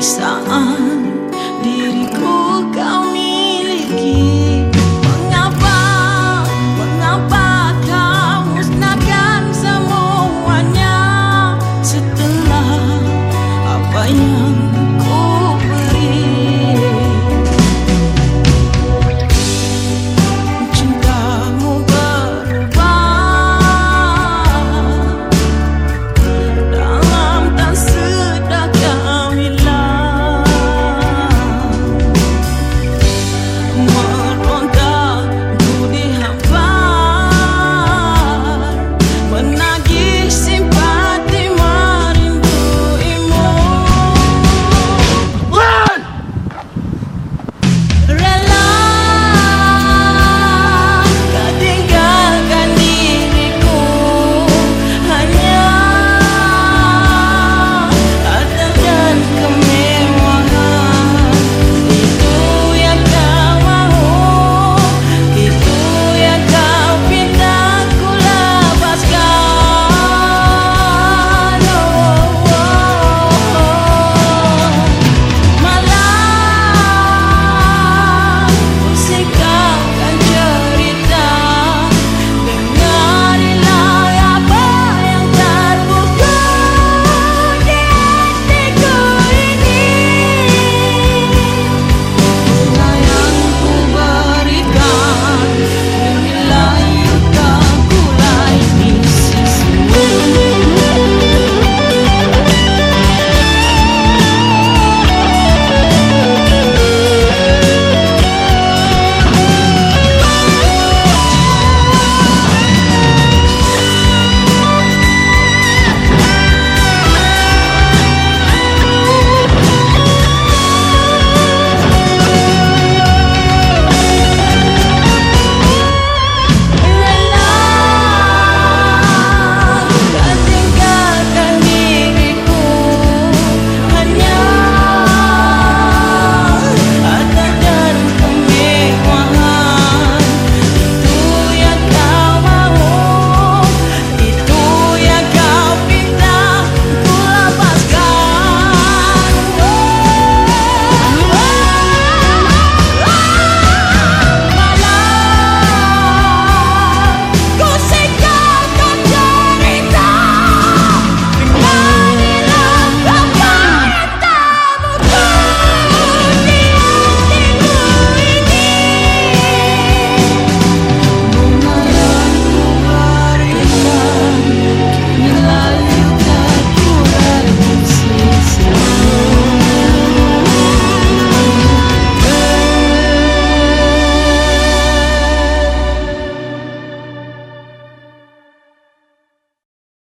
saan